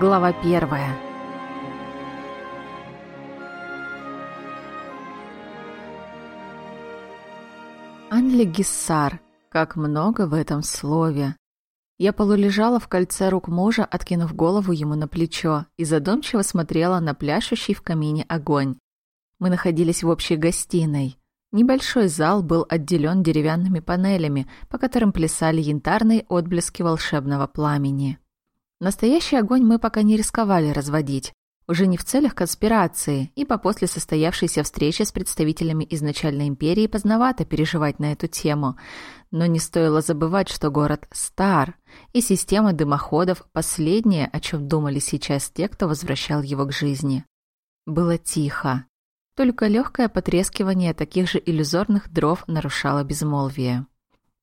Глава первая. Анли Гиссар. Как много в этом слове. Я полулежала в кольце рук мужа, откинув голову ему на плечо, и задумчиво смотрела на пляшущий в камине огонь. Мы находились в общей гостиной. Небольшой зал был отделен деревянными панелями, по которым плясали янтарные отблески волшебного пламени. Настоящий огонь мы пока не рисковали разводить, уже не в целях конспирации, ибо после состоявшейся встречи с представителями изначальной империи поздновато переживать на эту тему. Но не стоило забывать, что город стар, и система дымоходов – последнее, о чем думали сейчас те, кто возвращал его к жизни. Было тихо. Только легкое потрескивание таких же иллюзорных дров нарушало безмолвие.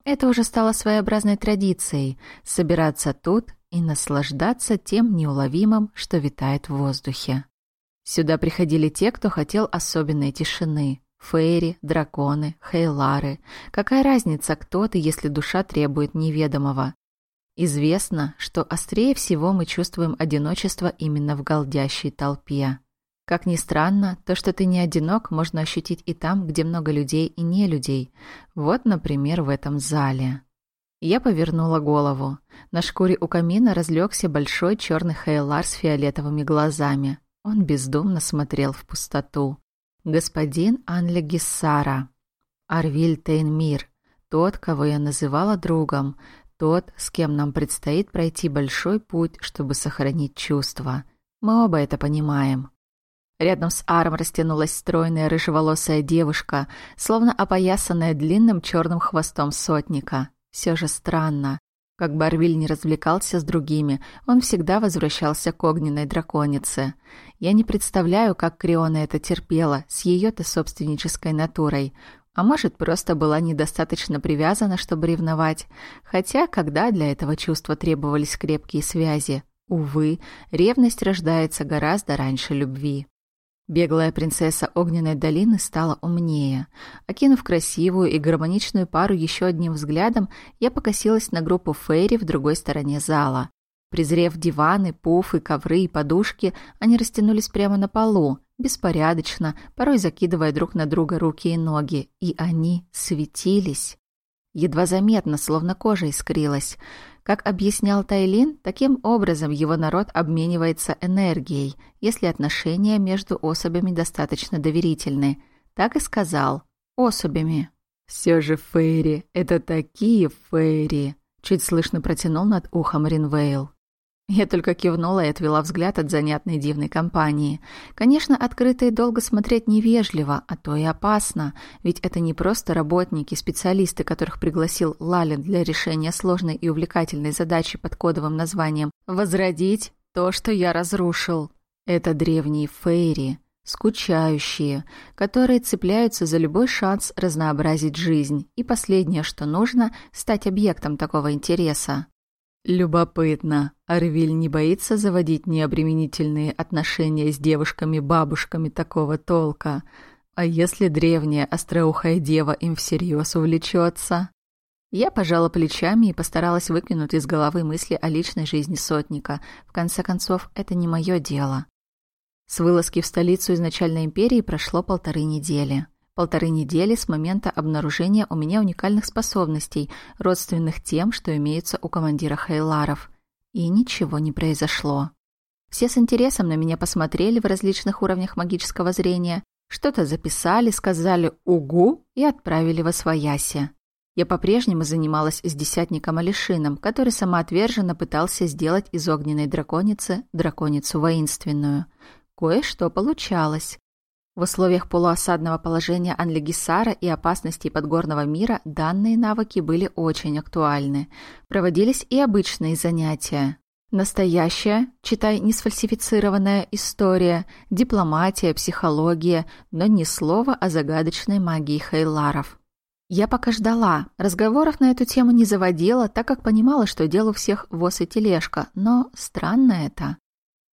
Это уже стало своеобразной традицией – собираться тут и наслаждаться тем неуловимым, что витает в воздухе. Сюда приходили те, кто хотел особенной тишины. Фейри, драконы, хейлары. Какая разница, кто ты, если душа требует неведомого? Известно, что острее всего мы чувствуем одиночество именно в голдящей толпе. Как ни странно, то, что ты не одинок, можно ощутить и там, где много людей и не людей. Вот, например, в этом зале. Я повернула голову. На шкуре у камина разлегся большой черный хейлар с фиолетовыми глазами. Он бездумно смотрел в пустоту. Господин Анли Гиссара. Арвиль Тейнмир. Тот, кого я называла другом. Тот, с кем нам предстоит пройти большой путь, чтобы сохранить чувства. Мы оба это понимаем. Рядом с Аром растянулась стройная рыжеволосая девушка, словно опоясанная длинным черным хвостом сотника. Все же странно. Как Барвиль не развлекался с другими, он всегда возвращался к огненной драконице. Я не представляю, как Криона это терпела, с ее-то собственнической натурой. А может, просто была недостаточно привязана, чтобы ревновать. Хотя, когда для этого чувства требовались крепкие связи? Увы, ревность рождается гораздо раньше любви. Беглая принцесса Огненной долины стала умнее. Окинув красивую и гармоничную пару еще одним взглядом, я покосилась на группу Фейри в другой стороне зала. Презрев диваны, пуфы, ковры и подушки, они растянулись прямо на полу, беспорядочно, порой закидывая друг на друга руки и ноги. И они светились. Едва заметно, словно кожа искрилась. Как объяснял Тайлин, таким образом его народ обменивается энергией, если отношения между особями достаточно доверительны. Так и сказал. Особями. «Все же Фейри, это такие Фейри!» Чуть слышно протянул над ухом Ринвейл. Я только кивнула и отвела взгляд от занятной дивной компании. Конечно, открыто и долго смотреть невежливо, а то и опасно, ведь это не просто работники, специалисты, которых пригласил Лалин для решения сложной и увлекательной задачи под кодовым названием «Возродить то, что я разрушил». Это древние фейри, скучающие, которые цепляются за любой шанс разнообразить жизнь, и последнее, что нужно, стать объектом такого интереса. Любопытно. Арвиль не боится заводить необременительные отношения с девушками-бабушками такого толка. А если древняя остроухая дева им всерьез увлечется? Я пожала плечами и постаралась выкинуть из головы мысли о личной жизни сотника. В конце концов, это не мое дело. С вылазки в столицу изначальной империи прошло полторы недели. Полторы недели с момента обнаружения у меня уникальных способностей, родственных тем, что имеются у командира Хейларов. И ничего не произошло. Все с интересом на меня посмотрели в различных уровнях магического зрения, что-то записали, сказали «Угу» и отправили во свояси. Я по-прежнему занималась с десятником Алишином, который самоотверженно пытался сделать из огненной драконицы драконицу воинственную. Кое-что получалось. В условиях полуосадного положения Анлегисара и опасностей подгорного мира данные навыки были очень актуальны. Проводились и обычные занятия. Настоящая, читай, несфальсифицированная история, дипломатия, психология, но ни слова о загадочной магии Хейларов. Я пока ждала. Разговоров на эту тему не заводила, так как понимала, что дело у всех воз и тележка, но странно это.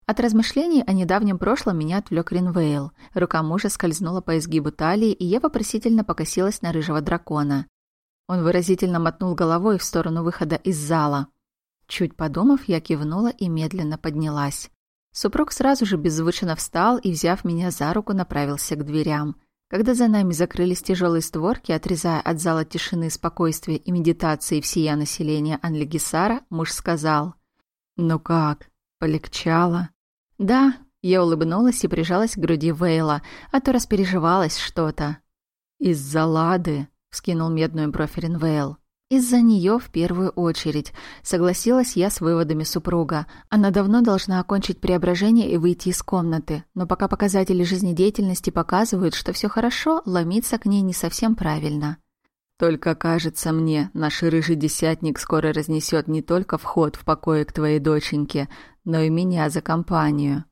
От размышлений о недавнем прошлом меня отвлек Ринвейл. Рука мужа скользнула по изгибу талии, и я вопросительно покосилась на рыжего дракона. Он выразительно мотнул головой в сторону выхода из зала. Чуть подумав, я кивнула и медленно поднялась. Супруг сразу же беззвучно встал и, взяв меня за руку, направился к дверям. Когда за нами закрылись тяжелые створки, отрезая от зала тишины, спокойствия и медитации всея населения Анлигисара, муж сказал «Ну как, полегчало?» «Да», я улыбнулась и прижалась к груди Вейла, а то распереживалась что-то. «Из-за Лады», — вскинул медную бровь Вейл. Из-за нее в первую очередь. Согласилась я с выводами супруга. Она давно должна окончить преображение и выйти из комнаты. Но пока показатели жизнедеятельности показывают, что все хорошо, ломиться к ней не совсем правильно. Только кажется мне, наш рыжий десятник скоро разнесет не только вход в покое к твоей доченьке, но и меня за компанию.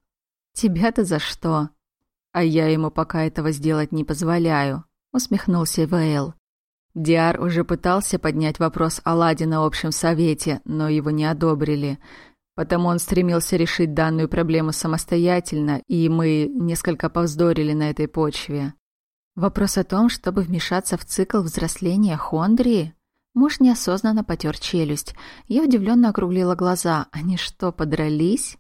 Тебя-то за что? А я ему пока этого сделать не позволяю, усмехнулся Вейл. Диар уже пытался поднять вопрос о Ладе на общем совете, но его не одобрили. Потому он стремился решить данную проблему самостоятельно, и мы несколько повздорили на этой почве. Вопрос о том, чтобы вмешаться в цикл взросления Хондрии? Муж неосознанно потер челюсть. Я удивленно округлила глаза. Они что, подрались?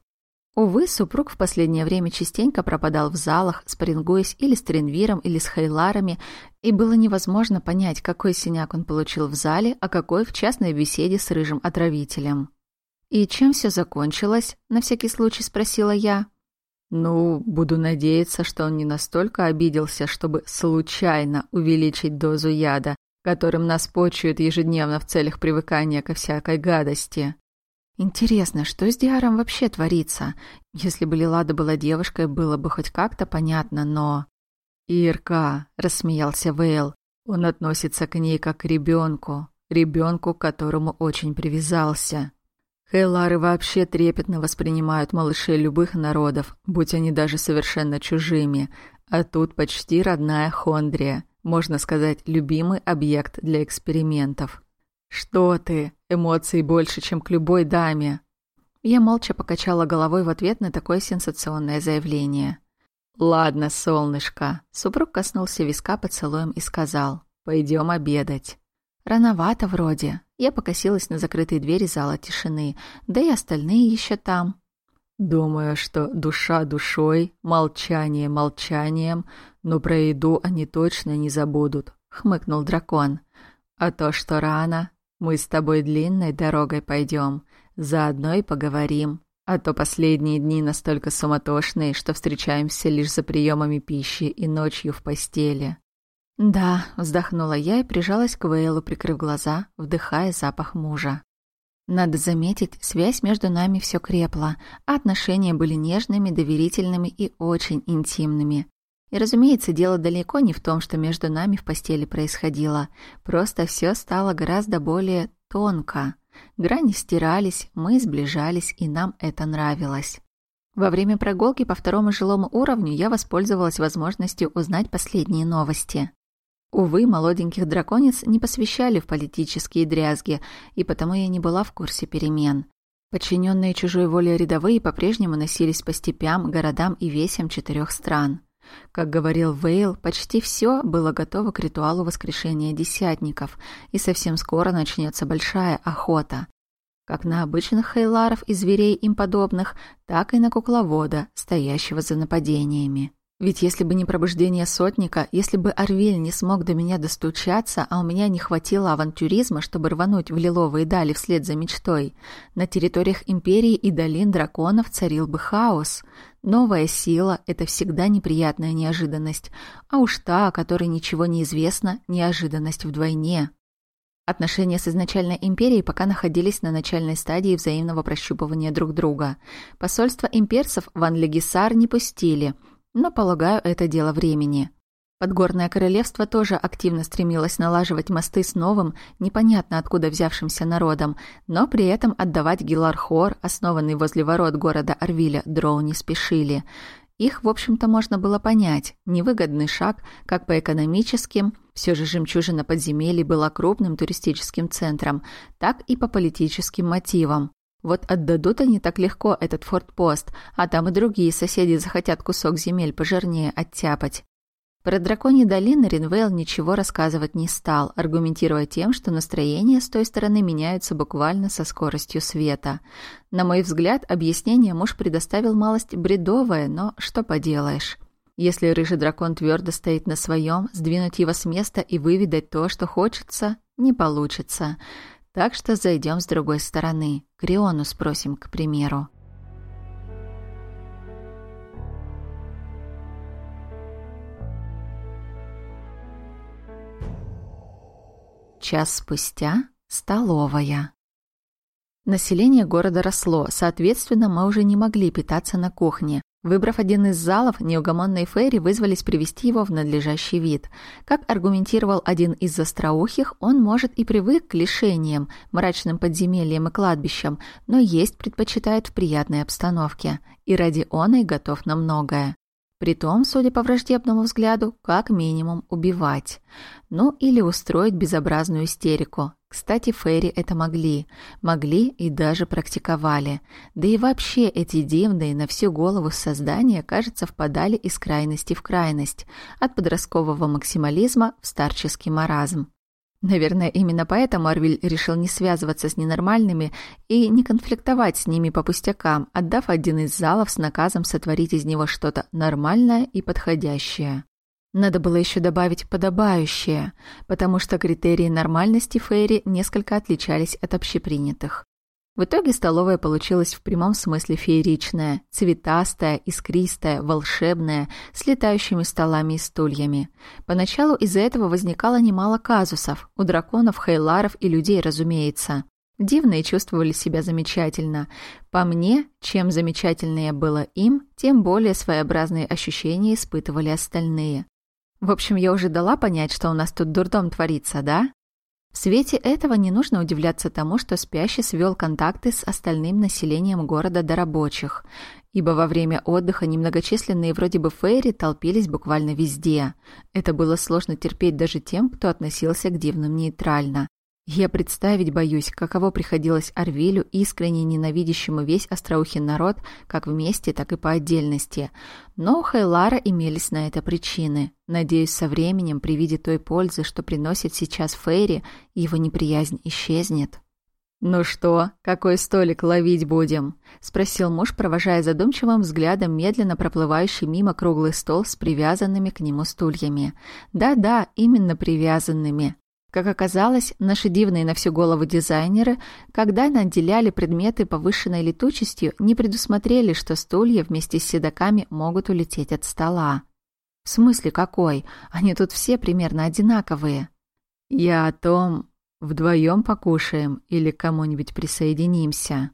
Увы, супруг в последнее время частенько пропадал в залах, спарингуясь или с Тренвиром, или с Хейларами, и было невозможно понять, какой синяк он получил в зале, а какой в частной беседе с рыжим отравителем. «И чем все закончилось?» — на всякий случай спросила я. Ну, буду надеяться, что он не настолько обиделся, чтобы случайно увеличить дозу яда, которым нас почуют ежедневно в целях привыкания ко всякой гадости. Интересно, что с Диаром вообще творится? Если бы Лилада была девушкой, было бы хоть как-то понятно, но... «Ирка», — рассмеялся Вейл, — «он относится к ней как к ребенку, ребенку, к которому очень привязался. Хейлары вообще трепетно воспринимают малышей любых народов, будь они даже совершенно чужими, а тут почти родная Хондрия, можно сказать, любимый объект для экспериментов. «Что ты? Эмоций больше, чем к любой даме!» Я молча покачала головой в ответ на такое сенсационное заявление. «Ладно, солнышко». Супруг коснулся виска поцелуем и сказал. «Пойдем обедать». Рановато вроде. Я покосилась на закрытые двери зала тишины, да и остальные еще там. Думаю, что душа душой, молчание молчанием, но про еду они точно не забудут, хмыкнул дракон. А то, что рано, мы с тобой длинной дорогой пойдем, заодно и поговорим. А то последние дни настолько суматошные, что встречаемся лишь за приемами пищи и ночью в постели. «Да», — вздохнула я и прижалась к Вейлу, прикрыв глаза, вдыхая запах мужа. Надо заметить, связь между нами все крепла, а отношения были нежными, доверительными и очень интимными. И, разумеется, дело далеко не в том, что между нами в постели происходило. Просто все стало гораздо более тонко. Грани стирались, мы сближались, и нам это нравилось. Во время прогулки по второму жилому уровню я воспользовалась возможностью узнать последние новости. Увы, молоденьких драконец не посвящали в политические дрязги, и потому я не была в курсе перемен. Подчиненные чужой воле рядовые по-прежнему носились по степям, городам и весям четырех стран. Как говорил Вейл, почти все было готово к ритуалу воскрешения десятников, и совсем скоро начнется большая охота. Как на обычных хейларов и зверей им подобных, так и на кукловода, стоящего за нападениями. Ведь если бы не пробуждение сотника, если бы Арвель не смог до меня достучаться, а у меня не хватило авантюризма, чтобы рвануть в лиловые дали вслед за мечтой, на территориях Империи и долин драконов царил бы хаос. Новая сила — это всегда неприятная неожиданность, а уж та, о которой ничего не известно, неожиданность вдвойне. Отношения с изначальной империей пока находились на начальной стадии взаимного прощупывания друг друга. Посольство имперцев в Анлегисар не пустили — но, полагаю, это дело времени. Подгорное королевство тоже активно стремилось налаживать мосты с новым, непонятно откуда взявшимся народом, но при этом отдавать Гилархор, основанный возле ворот города Арвиля, дроу не спешили. Их, в общем-то, можно было понять. Невыгодный шаг как по экономическим, все же жемчужина подземелий была крупным туристическим центром, так и по политическим мотивам. Вот отдадут они так легко этот фортпост, а там и другие соседи захотят кусок земель пожирнее оттяпать. Про драконьи долины Ринвейл ничего рассказывать не стал, аргументируя тем, что настроение с той стороны меняется буквально со скоростью света. На мой взгляд, объяснение муж предоставил малость бредовое, но что поделаешь. Если рыжий дракон твердо стоит на своем, сдвинуть его с места и выведать то, что хочется, не получится. Так что зайдем с другой стороны. Криону спросим, к примеру. Час спустя – столовая. Население города росло, соответственно, мы уже не могли питаться на кухне. Выбрав один из залов, неугомонные Фейри вызвались привести его в надлежащий вид. Как аргументировал один из остроухих, он, может, и привык к лишениям, мрачным подземельям и кладбищам, но есть предпочитает в приятной обстановке. И ради оной готов на многое. Притом, судя по враждебному взгляду, как минимум убивать. Ну или устроить безобразную истерику. Кстати, Ферри это могли. Могли и даже практиковали. Да и вообще эти дивные на всю голову создания, кажется, впадали из крайности в крайность. От подросткового максимализма в старческий маразм. Наверное, именно поэтому Арвиль решил не связываться с ненормальными и не конфликтовать с ними по пустякам, отдав один из залов с наказом сотворить из него что-то нормальное и подходящее. Надо было еще добавить «подобающее», потому что критерии нормальности Фейри несколько отличались от общепринятых. В итоге столовая получилась в прямом смысле фееричная, цветастая, искристая, волшебная, с летающими столами и стульями. Поначалу из-за этого возникало немало казусов, у драконов, хейларов и людей, разумеется. Дивные чувствовали себя замечательно. По мне, чем замечательнее было им, тем более своеобразные ощущения испытывали остальные. В общем, я уже дала понять, что у нас тут дурдом творится, да? В свете этого не нужно удивляться тому, что спящий свел контакты с остальным населением города до рабочих, ибо во время отдыха немногочисленные вроде бы фейри толпились буквально везде. Это было сложно терпеть даже тем, кто относился к дивным нейтрально. Я представить боюсь, каково приходилось Арвилю, искренне ненавидящему весь остроухий народ, как вместе, так и по отдельности. Но у Хейлара имелись на это причины. Надеюсь, со временем, при виде той пользы, что приносит сейчас Фейри, его неприязнь исчезнет. «Ну что, какой столик ловить будем?» — спросил муж, провожая задумчивым взглядом медленно проплывающий мимо круглый стол с привязанными к нему стульями. «Да-да, именно привязанными. Как оказалось, наши дивные на всю голову дизайнеры, когда наделяли предметы повышенной летучестью, не предусмотрели, что стулья вместе с седоками могут улететь от стола. В смысле какой? Они тут все примерно одинаковые. Я о том, вдвоем покушаем или кому-нибудь присоединимся.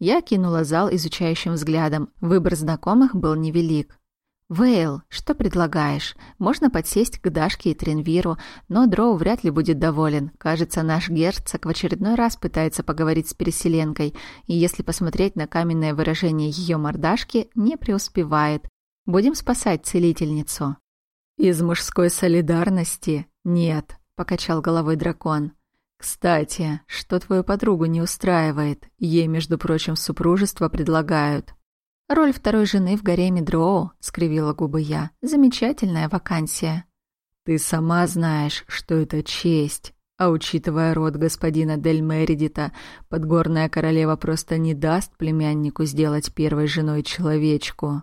Я кинула зал изучающим взглядом. Выбор знакомых был невелик. «Вейл, что предлагаешь? Можно подсесть к Дашке и Тренвиру, но Дроу вряд ли будет доволен. Кажется, наш герцог в очередной раз пытается поговорить с переселенкой, и если посмотреть на каменное выражение ее мордашки, не преуспевает. Будем спасать целительницу». «Из мужской солидарности? Нет», — покачал головой дракон. «Кстати, что твою подругу не устраивает? Ей, между прочим, супружество предлагают». «Роль второй жены в гареме Дроу», — скривила губы я. «Замечательная вакансия». «Ты сама знаешь, что это честь. А учитывая род господина Дель Мередита, подгорная королева просто не даст племяннику сделать первой женой человечку».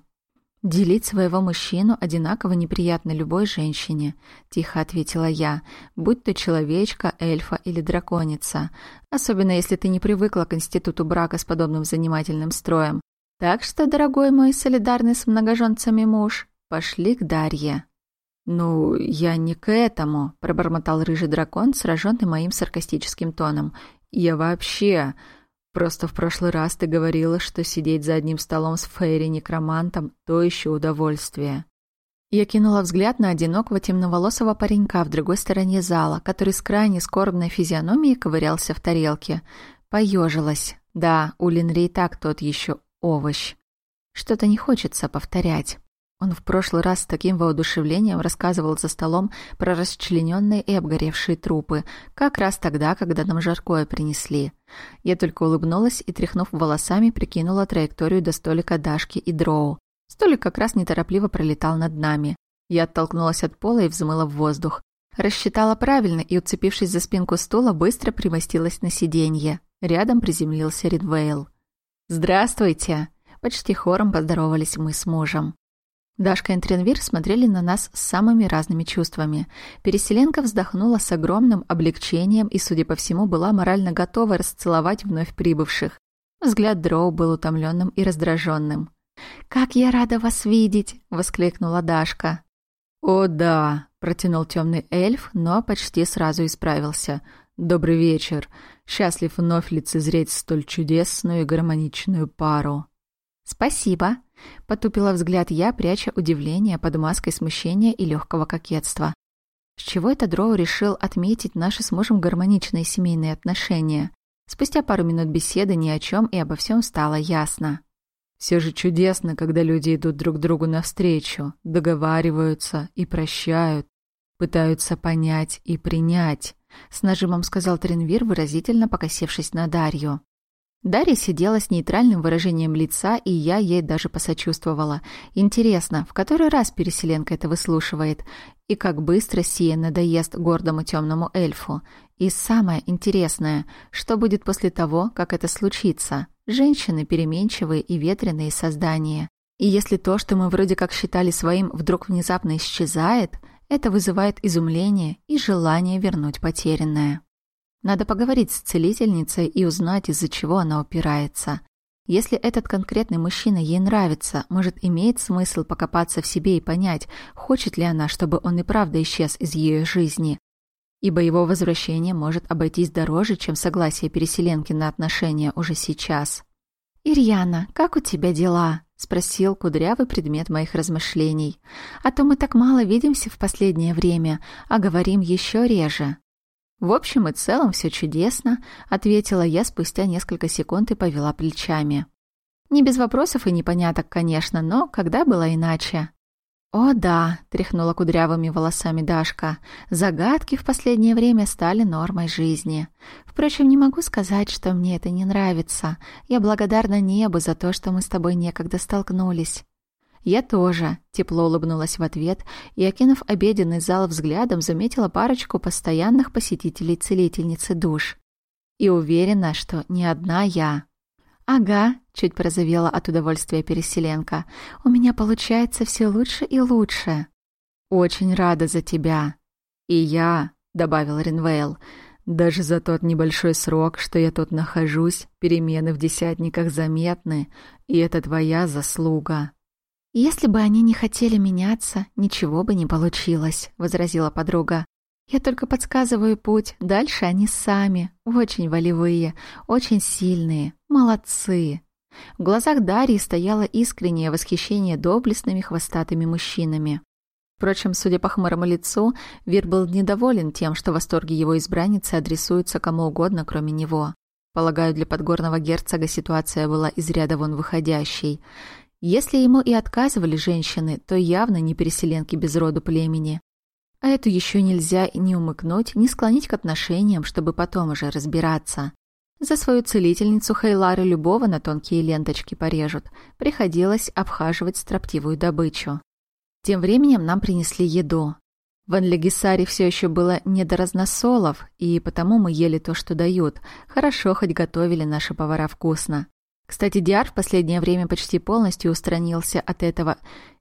«Делить своего мужчину одинаково неприятно любой женщине», — тихо ответила я, «будь то человечка, эльфа или драконица. Особенно если ты не привыкла к институту брака с подобным занимательным строем. Так что, дорогой мой солидарный с многоженцами муж, пошли к Дарье. «Ну, я не к этому», — пробормотал рыжий дракон, сраженный моим саркастическим тоном. «Я вообще...» Просто в прошлый раз ты говорила, что сидеть за одним столом с Фейри-некромантом — то еще удовольствие. Я кинула взгляд на одинокого темноволосого паренька в другой стороне зала, который с крайне скорбной физиономией ковырялся в тарелке. Поежилась. Да, у Линри так тот еще овощ. Что-то не хочется повторять. Он в прошлый раз с таким воодушевлением рассказывал за столом про расчлененные и обгоревшие трупы, как раз тогда, когда нам жаркое принесли. Я только улыбнулась и, тряхнув волосами, прикинула траекторию до столика Дашки и Дроу. Столик как раз неторопливо пролетал над нами. Я оттолкнулась от пола и взмыла в воздух. Рассчитала правильно и, уцепившись за спинку стула, быстро примостилась на сиденье. Рядом приземлился Ридвейл. «Здравствуйте!» Почти хором поздоровались мы с мужем. Дашка и Тренвир смотрели на нас с самыми разными чувствами. Переселенка вздохнула с огромным облегчением и, судя по всему, была морально готова расцеловать вновь прибывших. Взгляд Дроу был утомленным и раздраженным. «Как я рада вас видеть!» — воскликнула Дашка. «О, да!» — протянул темный эльф, но почти сразу исправился. «Добрый вечер. Счастлив вновь лицезреть столь чудесную и гармоничную пару». «Спасибо», — потупила взгляд я, пряча удивление под маской смущения и легкого кокетства. С чего это Дроу решил отметить наши с мужем гармоничные семейные отношения? Спустя пару минут беседы ни о чем и обо всем стало ясно. Все же чудесно, когда люди идут друг другу навстречу, договариваются и прощают, пытаются понять и принять, с нажимом сказал Тренвир, выразительно покосившись на Дарью. Дарья сидела с нейтральным выражением лица, и я ей даже посочувствовала. Интересно, в который раз переселенка это выслушивает? И как быстро сия надоест гордому темному эльфу? И самое интересное, что будет после того, как это случится? Женщины переменчивые и ветреные создания. И если то, что мы вроде как считали своим, вдруг внезапно исчезает, это вызывает изумление и желание вернуть потерянное. Надо поговорить с целительницей и узнать, из-за чего она упирается. Если этот конкретный мужчина ей нравится, может, имеет смысл покопаться в себе и понять, хочет ли она, чтобы он и правда исчез из ее жизни. Ибо его возвращение может обойтись дороже, чем согласие переселенки на отношения уже сейчас. «Ирьяна, как у тебя дела?» — спросил кудрявый предмет моих размышлений. «А то мы так мало видимся в последнее время, а говорим еще реже». «В общем и целом все чудесно», — ответила я спустя несколько секунд и повела плечами. Не без вопросов и непоняток, конечно, но когда было иначе? «О да», — тряхнула кудрявыми волосами Дашка, — «загадки в последнее время стали нормой жизни. Впрочем, не могу сказать, что мне это не нравится. Я благодарна небу за то, что мы с тобой некогда столкнулись. «Я тоже», — тепло улыбнулась в ответ и, окинув обеденный зал взглядом, заметила парочку постоянных посетителей целительницы душ. И уверена, что не одна я. «Ага», — чуть прозовела от удовольствия переселенка, «у меня получается все лучше и лучше». «Очень рада за тебя». «И я», — добавил Ринвейл, «даже за тот небольшой срок, что я тут нахожусь, перемены в десятниках заметны, и это твоя заслуга». «Если бы они не хотели меняться, ничего бы не получилось», — возразила подруга. «Я только подсказываю путь, дальше они сами, очень волевые, очень сильные, молодцы». В глазах Дарьи стояло искреннее восхищение доблестными хвостатыми мужчинами. Впрочем, судя по хмурому лицу, Вир был недоволен тем, что восторги его избранницы адресуются кому угодно, кроме него. Полагаю, для подгорного герцога ситуация была из ряда вон выходящей. Если ему и отказывали женщины, то явно не переселенки без роду племени. А эту еще нельзя ни умыкнуть, ни склонить к отношениям, чтобы потом уже разбираться. За свою целительницу Хейлары любого на тонкие ленточки порежут. Приходилось обхаживать строптивую добычу. Тем временем нам принесли еду. В Анлегисаре все еще было не до разносолов, и потому мы ели то, что дают. Хорошо, хоть готовили наши повара вкусно. Кстати, Диар в последнее время почти полностью устранился от этого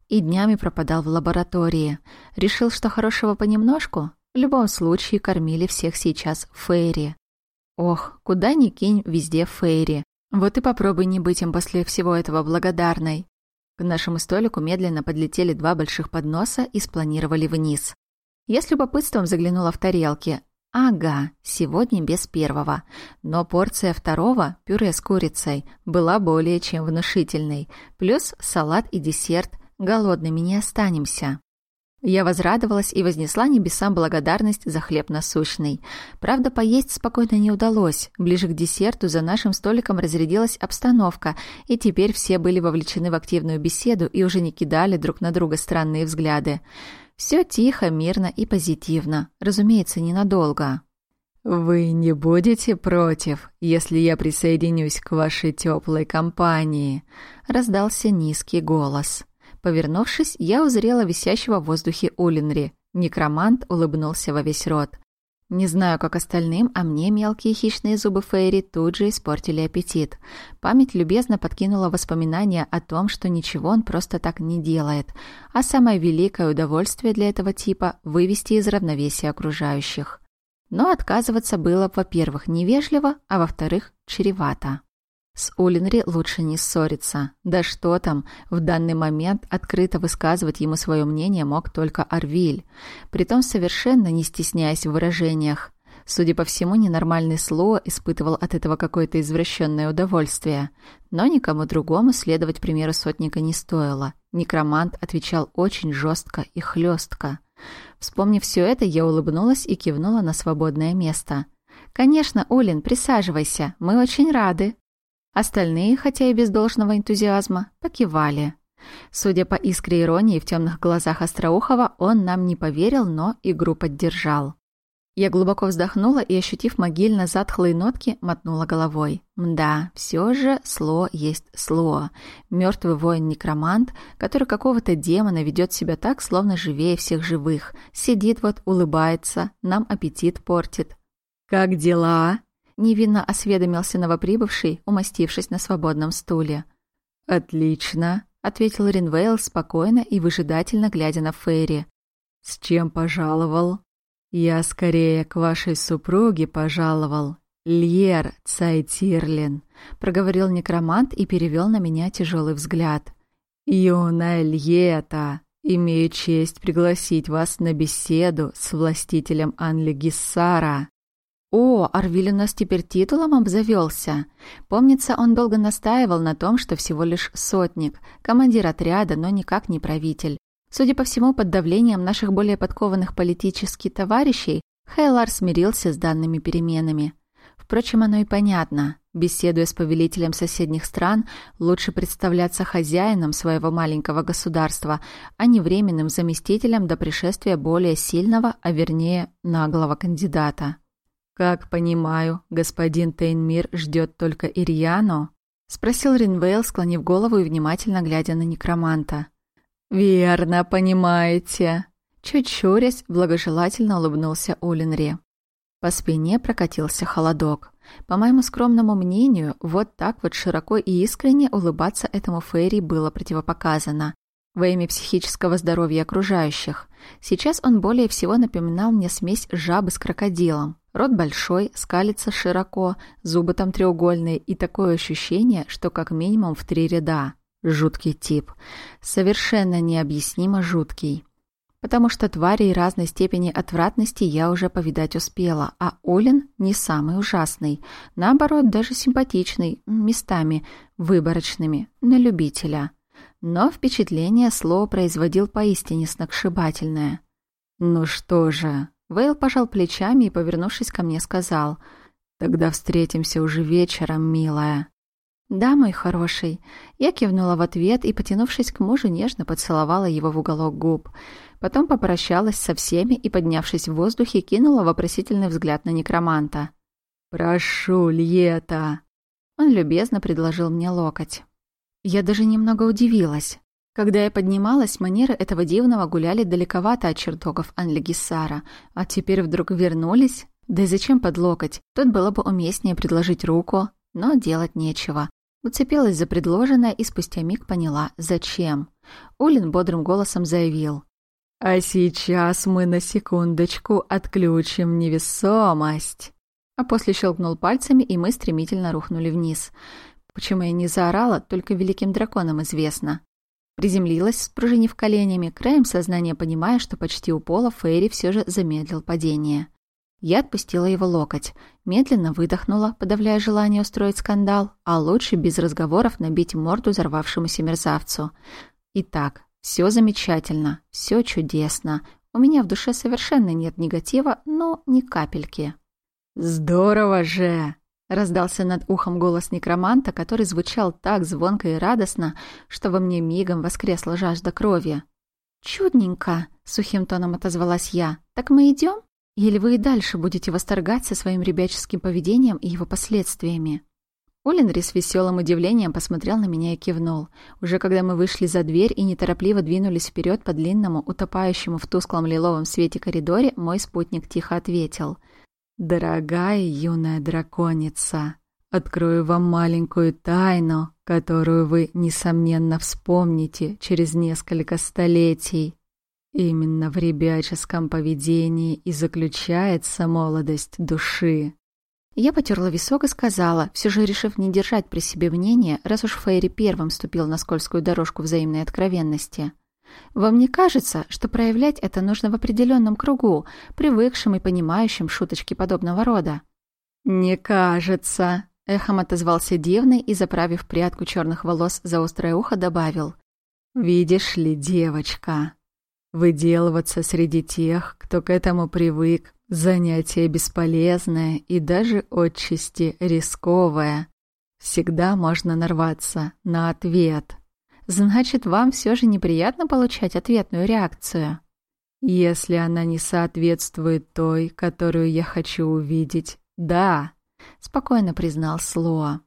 и днями пропадал в лаборатории. Решил, что хорошего понемножку? В любом случае, кормили всех сейчас Фейри. Ох, куда ни кинь, везде Фейри. Вот и попробуй не быть им после всего этого благодарной. К нашему столику медленно подлетели два больших подноса и спланировали вниз. Я с любопытством заглянула в тарелки. Ага, сегодня без первого. Но порция второго, пюре с курицей, была более чем внушительной. Плюс салат и десерт. Голодными не останемся. Я возрадовалась и вознесла небесам благодарность за хлеб насущный. Правда, поесть спокойно не удалось. Ближе к десерту за нашим столиком разрядилась обстановка, и теперь все были вовлечены в активную беседу и уже не кидали друг на друга странные взгляды. Все тихо, мирно и позитивно. Разумеется, ненадолго. «Вы не будете против, если я присоединюсь к вашей теплой компании?» — раздался низкий голос. Повернувшись, я узрела висящего в воздухе Улинри. Некромант улыбнулся во весь рот. Не знаю, как остальным, а мне мелкие хищные зубы Фейри тут же испортили аппетит. Память любезно подкинула воспоминания о том, что ничего он просто так не делает, а самое великое удовольствие для этого типа – вывести из равновесия окружающих. Но отказываться было, во-первых, невежливо, а во-вторых, чревато. С Улинри лучше не ссориться. Да что там, в данный момент открыто высказывать ему свое мнение мог только Арвиль, притом совершенно не стесняясь в выражениях. Судя по всему, ненормальный Сло испытывал от этого какое-то извращенное удовольствие. Но никому другому следовать примеру сотника не стоило. Некромант отвечал очень жестко и хлестко. Вспомнив все это, я улыбнулась и кивнула на свободное место. «Конечно, Улин, присаживайся, мы очень рады». Остальные, хотя и без должного энтузиазма, покивали. Судя по искре иронии в темных глазах Остроухова, он нам не поверил, но игру поддержал. Я глубоко вздохнула и, ощутив могильно-затхлые нотки, мотнула головой. Мда, все же сло есть сло. Мертвый воин-некромант, который какого-то демона ведет себя так, словно живее всех живых. Сидит вот, улыбается, нам аппетит портит. «Как дела?» Невинно осведомился новоприбывший, умастившись на свободном стуле. «Отлично», — ответил Ринвейл спокойно и выжидательно глядя на Фейри. «С чем пожаловал?» «Я скорее к вашей супруге пожаловал. Льер Цайтирлин», — проговорил некромант и перевел на меня тяжелый взгляд. «Юная Льета, имею честь пригласить вас на беседу с властителем Анли Гиссара». «О, Арвиль у нас теперь титулом обзавелся. Помнится, он долго настаивал на том, что всего лишь сотник, командир отряда, но никак не правитель. Судя по всему, под давлением наших более подкованных политических товарищей, Хейлар смирился с данными переменами. Впрочем, оно и понятно. Беседуя с повелителем соседних стран, лучше представляться хозяином своего маленького государства, а не временным заместителем до пришествия более сильного, а вернее наглого кандидата. «Как понимаю, господин Тейнмир ждет только Ирьяну?» — спросил Ринвейл, склонив голову и внимательно глядя на некроманта. «Верно понимаете». Чуть щурясь, благожелательно улыбнулся Улинри. По спине прокатился холодок. По моему скромному мнению, вот так вот широко и искренне улыбаться этому Фейри было противопоказано. Во имя психического здоровья окружающих. Сейчас он более всего напоминал мне смесь жабы с крокодилом. Рот большой, скалится широко, зубы там треугольные и такое ощущение, что как минимум в три ряда. Жуткий тип. Совершенно необъяснимо жуткий. Потому что тварей разной степени отвратности я уже повидать успела, а Олин не самый ужасный. Наоборот, даже симпатичный, местами, выборочными, на любителя. Но впечатление слово производил поистине сногсшибательное. «Ну что же», Вейл пожал плечами и, повернувшись ко мне, сказал, «Тогда встретимся уже вечером, милая». «Да, мой хороший». Я кивнула в ответ и, потянувшись к мужу, нежно поцеловала его в уголок губ. Потом попрощалась со всеми и, поднявшись в воздухе, кинула вопросительный взгляд на некроманта. «Прошу, Льета!» Он любезно предложил мне локоть. Я даже немного удивилась. Когда я поднималась, манеры этого дивного гуляли далековато от чертогов Анлигиссара, а теперь вдруг вернулись. Да и зачем под локоть? Тут было бы уместнее предложить руку, но делать нечего. Уцепилась за предложенное и спустя миг поняла, зачем. Улин бодрым голосом заявил. «А сейчас мы на секундочку отключим невесомость». А после щелкнул пальцами, и мы стремительно рухнули вниз. Почему я не заорала, только великим драконам известно. Приземлилась, спружинив коленями, краем сознания понимая, что почти у пола Фейри все же замедлил падение. Я отпустила его локоть, медленно выдохнула, подавляя желание устроить скандал, а лучше без разговоров набить морду взорвавшемуся мерзавцу. Итак, все замечательно, все чудесно. У меня в душе совершенно нет негатива, но ни капельки. «Здорово же!» Раздался над ухом голос некроманта, который звучал так звонко и радостно, что во мне мигом воскресла жажда крови. «Чудненько!» — сухим тоном отозвалась я. «Так мы идем? Или вы и дальше будете восторгаться своим ребяческим поведением и его последствиями?» Оленри с веселым удивлением посмотрел на меня и кивнул. Уже когда мы вышли за дверь и неторопливо двинулись вперед по длинному, утопающему в тусклом лиловом свете коридоре, мой спутник тихо ответил. «Дорогая юная драконица, открою вам маленькую тайну, которую вы, несомненно, вспомните через несколько столетий. Именно в ребяческом поведении и заключается молодость души». Я потерла висок и сказала, все же решив не держать при себе мнение, раз уж Фейри первым ступил на скользкую дорожку взаимной откровенности. Вам не кажется, что проявлять это нужно в определенном кругу, привыкшим и понимающим шуточки подобного рода? «Не кажется», — эхом отозвался Дивный и, заправив прядку черных волос за острое ухо, добавил. «Видишь ли, девочка, выделываться среди тех, кто к этому привык, Занятие бесполезное и даже отчасти рисковое. Всегда можно нарваться на ответ. Значит, вам все же неприятно получать ответную реакцию? Если она не соответствует той, которую я хочу увидеть, да, спокойно признал Слоа.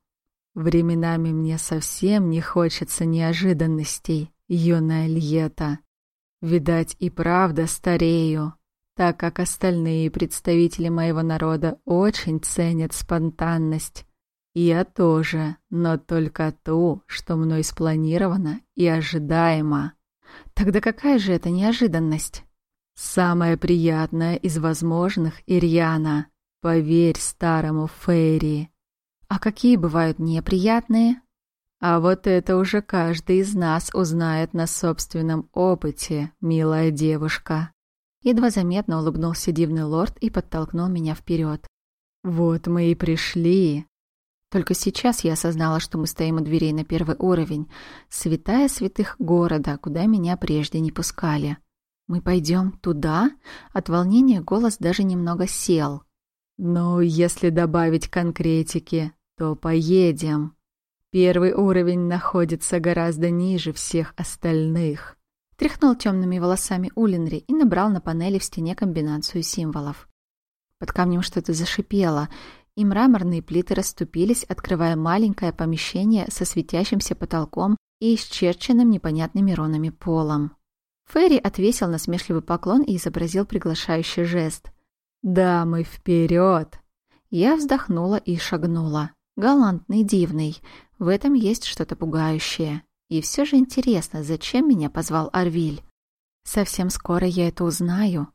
Временами мне совсем не хочется неожиданностей, юная Льета. Видать, и правда старею так как остальные представители моего народа очень ценят спонтанность. Я тоже, но только ту, что мной спланировано и ожидаемо. Тогда какая же это неожиданность? Самое приятное из возможных, Ирьяна. Поверь старому Фейри. А какие бывают неприятные? А вот это уже каждый из нас узнает на собственном опыте, милая девушка. Едва заметно улыбнулся дивный лорд и подтолкнул меня вперед. «Вот мы и пришли!» Только сейчас я осознала, что мы стоим у дверей на первый уровень, святая святых города, куда меня прежде не пускали. «Мы пойдем туда?» От волнения голос даже немного сел. «Ну, если добавить конкретики, то поедем. Первый уровень находится гораздо ниже всех остальных. Тряхнул темными волосами Улинри и набрал на панели в стене комбинацию символов. Под камнем что-то зашипело, и мраморные плиты расступились, открывая маленькое помещение со светящимся потолком и исчерченным непонятными ронами полом. Ферри отвесил насмешливый поклон и изобразил приглашающий жест. «Дамы, вперед!» Я вздохнула и шагнула. Галантный, дивный. В этом есть что-то пугающее. И все же интересно, зачем меня позвал Арвиль? Совсем скоро я это узнаю.